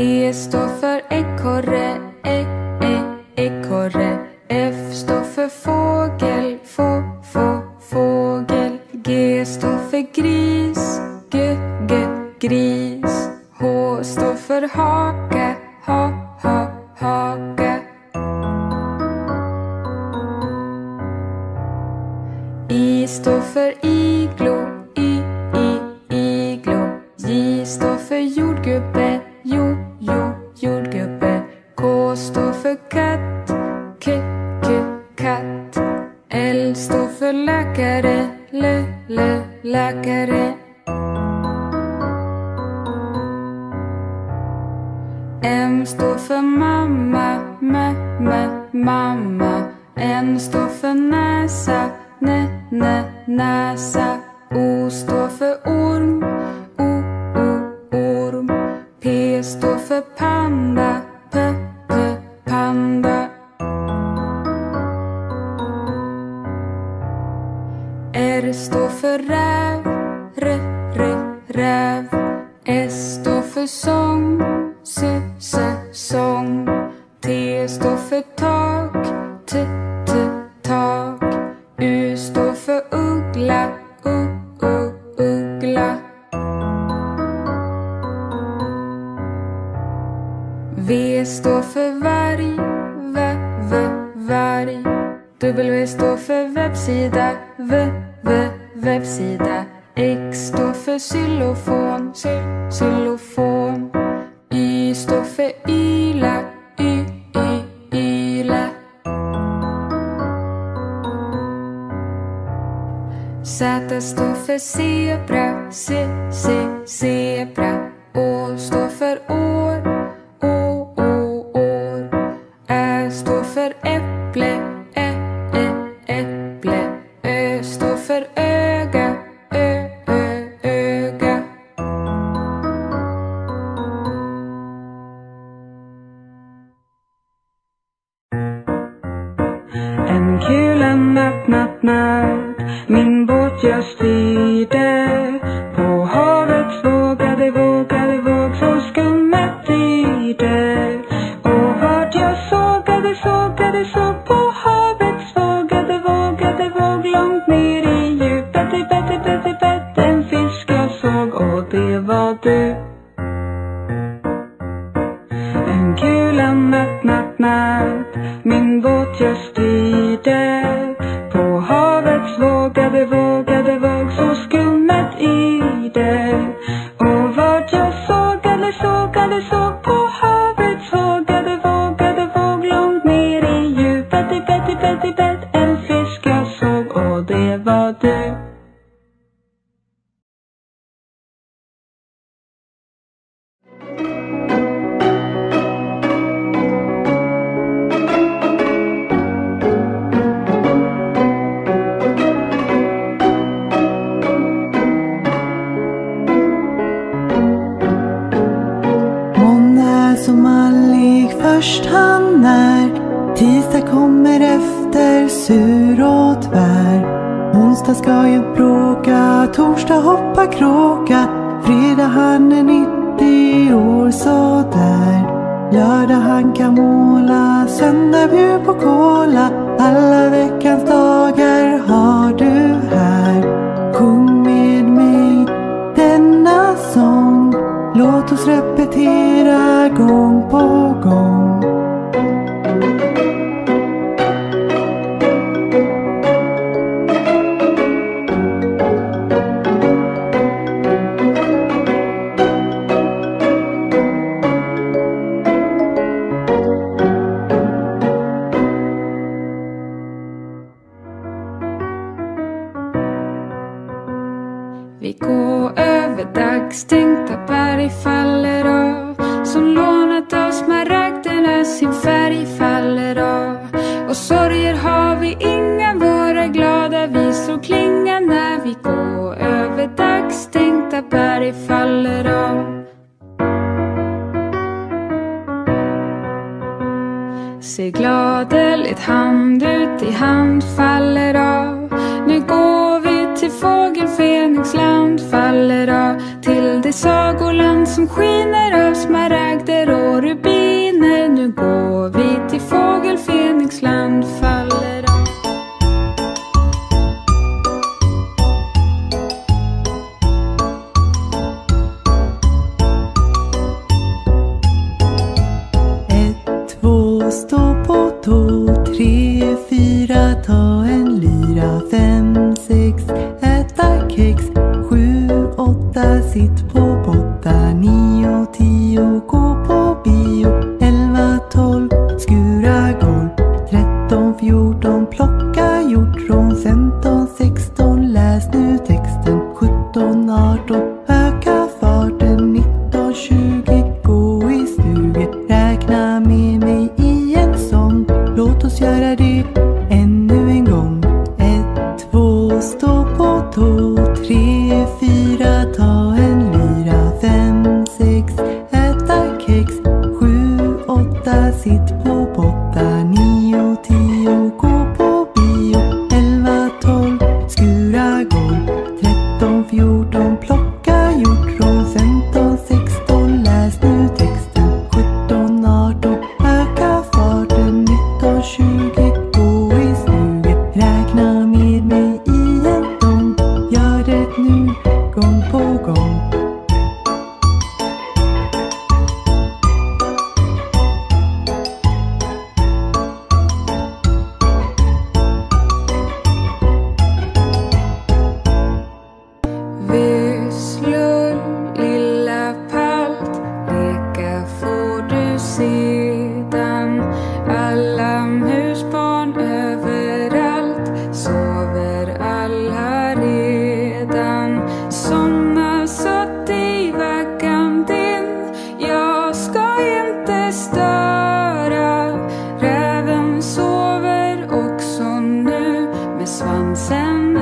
E står för ekorre, e, e, ekorre. F står för fågel, få, få, fågel. G står för gris, g, g, gris. H står för haka, ha, ha, Haka I står för iglo, i, i, iglo. J står för jordgubbe för katt, k, k, katt. L står för läkare, l, l, läkare. M står för mamma, m, m, mamma. N står för näsa, n, n, näsa. O står för orm, o, o, orm. P står för panda, räv, re, re, räv. S står för sång, S-S-SÅNG T står för tak, t, t, tak. U står för uggla, u, u, uggla. V står för varg, v, v, varg. W står and both just be there. törst han när. Tisdag kommer efter sur och tvär. Onsdag ska jag bråka, torsdag hoppa kråka. Fredag han är 90 år sådär. Lördag han kan måla, söndag bjud på kola. Alla veckans dagar har du här. Sjung med mig denna sång. Låt oss repetera gång på gång. som skiner av smaragder heart of back Swansen